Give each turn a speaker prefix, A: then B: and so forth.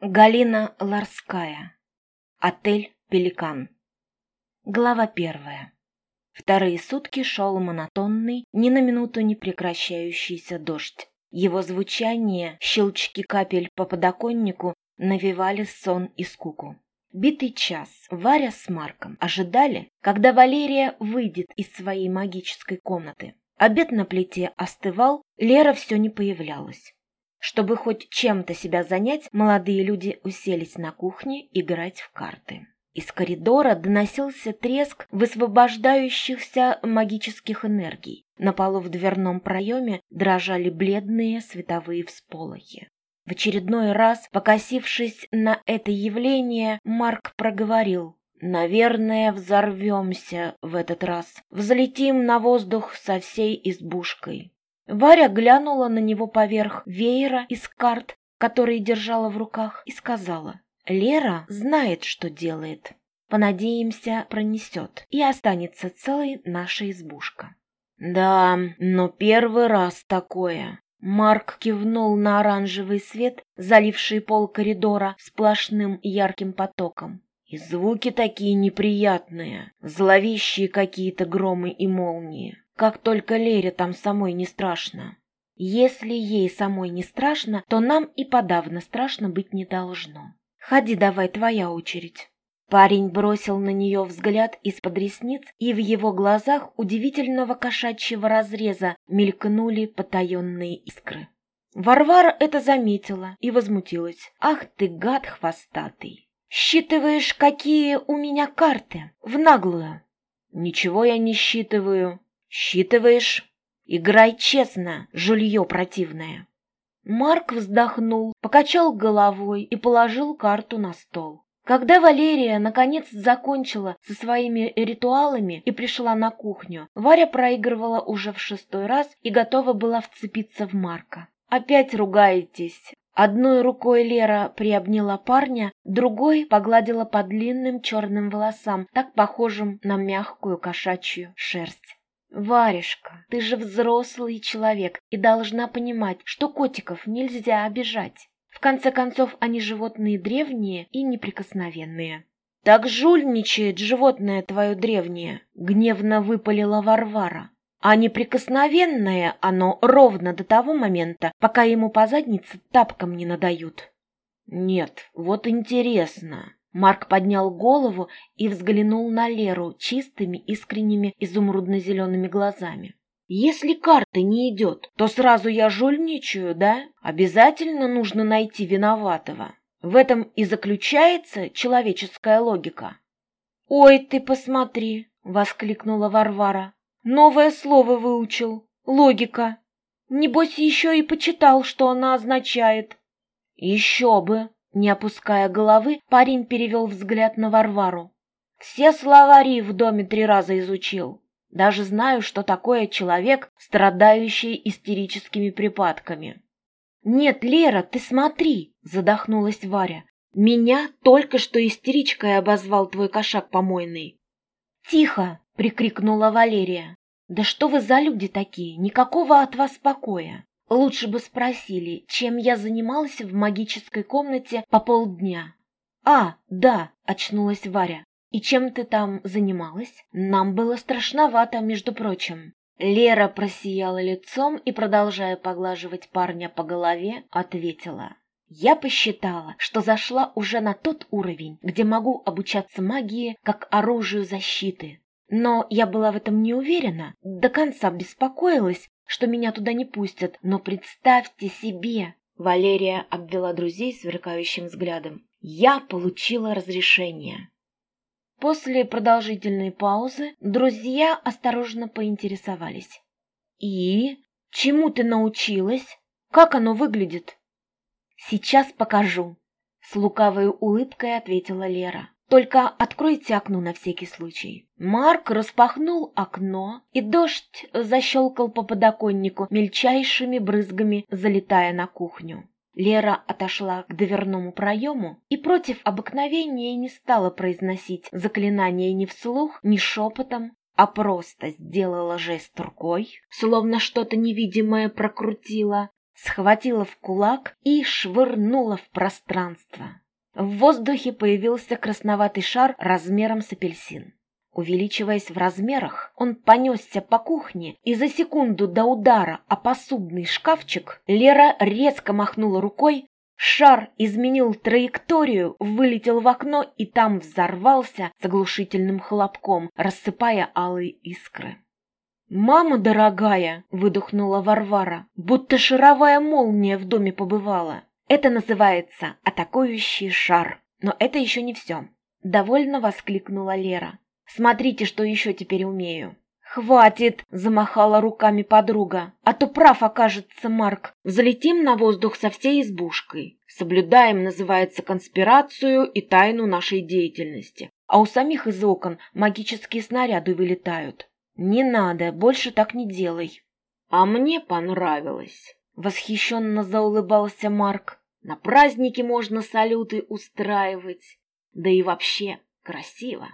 A: Галина Ларская. Отель «Пеликан». Глава первая. Вторые сутки шел монотонный, ни на минуту не прекращающийся дождь. Его звучание, щелчки капель по подоконнику навевали сон и скуку. Битый час Варя с Марком ожидали, когда Валерия выйдет из своей магической комнаты. Обед на плите остывал, Лера все не появлялась. Чтобы хоть чем-то себя занять, молодые люди уселись на кухне играть в карты. Из коридора доносился треск высвобождающихся магических энергий. На полу в дверном проеме дрожали бледные световые всполохи. В очередной раз, покосившись на это явление, Марк проговорил. «Наверное, взорвемся в этот раз. Взлетим на воздух со всей избушкой. Варя глянула на него поверх веера из карт, которые держала в руках, и сказала, «Лера знает, что делает. Понадеемся, пронесет, и останется целой наша избушка». «Да, но первый раз такое». Марк кивнул на оранжевый свет, заливший пол коридора сплошным ярким потоком. И звуки такие неприятные, зловещие какие-то громы и молнии. Как только Лере там самой не страшно. Если ей самой не страшно, то нам и подавно страшно быть не должно. Ходи давай, твоя очередь. Парень бросил на нее взгляд из-под ресниц, и в его глазах удивительного кошачьего разреза мелькнули потаенные искры. Варвара это заметила и возмутилась. «Ах ты, гад хвостатый! Считываешь, какие у меня карты? В наглую!» «Ничего я не считываю. «Считываешь? Играй честно, жулье противное!» Марк вздохнул, покачал головой и положил карту на стол. Когда Валерия наконец закончила со своими ритуалами и пришла на кухню, Варя проигрывала уже в шестой раз и готова была вцепиться в Марка. «Опять ругаетесь!» Одной рукой Лера приобняла парня, другой погладила по длинным черным волосам, так похожим на мягкую кошачью шерсть. «Варежка, ты же взрослый человек и должна понимать, что котиков нельзя обижать. В конце концов, они животные древние и неприкосновенные». «Так жульничает животное твое древнее», — гневно выпалила Варвара. «А неприкосновенное оно ровно до того момента, пока ему по заднице тапком не надают». «Нет, вот интересно, Марк поднял голову и взглянул на Леру чистыми, искренними, изумрудно-зелеными глазами. «Если карта не идет, то сразу я жульничаю, да? Обязательно нужно найти виноватого. В этом и заключается человеческая логика». «Ой, ты посмотри!» — воскликнула Варвара. «Новое слово выучил. Логика. Небось, еще и почитал, что она означает». «Еще бы!» Не опуская головы, парень перевел взгляд на Варвару. «Все словари в доме три раза изучил. Даже знаю, что такое человек, страдающий истерическими припадками». «Нет, Лера, ты смотри!» — задохнулась Варя. «Меня только что истеричкой обозвал твой кошак помойный». «Тихо!» — прикрикнула Валерия. «Да что вы за люди такие? Никакого от вас покоя!» Лучше бы спросили, чем я занималась в магической комнате по полдня. «А, да», — очнулась Варя. «И чем ты там занималась? Нам было страшновато, между прочим». Лера просияла лицом и, продолжая поглаживать парня по голове, ответила. «Я посчитала, что зашла уже на тот уровень, где могу обучаться магии как оружию защиты. Но я была в этом не уверена, до конца беспокоилась, что меня туда не пустят, но представьте себе!» Валерия обвела друзей сверкающим взглядом. «Я получила разрешение!» После продолжительной паузы друзья осторожно поинтересовались. «И? Чему ты научилась? Как оно выглядит?» «Сейчас покажу», — с лукавой улыбкой ответила Лера. Только откройте окно на всякий случай. Марк распахнул окно, и дождь защелкал по подоконнику мельчайшими брызгами, залетая на кухню. Лера отошла к дверному проему и против обыкновения не стала произносить заклинание ни вслух, ни шепотом, а просто сделала жест рукой, словно что-то невидимое прокрутила, схватила в кулак и швырнула в пространство. В воздухе появился красноватый шар размером с апельсин. Увеличиваясь в размерах, он понесся по кухне, и за секунду до удара о посудный шкафчик Лера резко махнула рукой, шар изменил траекторию, вылетел в окно и там взорвался с оглушительным хлопком, рассыпая алые искры. «Мама дорогая!» — выдохнула Варвара, будто шаровая молния в доме побывала. «Это называется атакующий шар. Но это еще не все!» — довольно воскликнула Лера. Смотрите, что еще теперь умею». «Хватит!» – замахала руками подруга. «А то прав окажется Марк. Взлетим на воздух со всей избушкой. Соблюдаем, называется, конспирацию и тайну нашей деятельности. А у самих из окон магические снаряды вылетают. Не надо, больше так не делай». «А мне понравилось!» – восхищенно заулыбался Марк. «На праздники можно салюты устраивать. Да и вообще красиво!»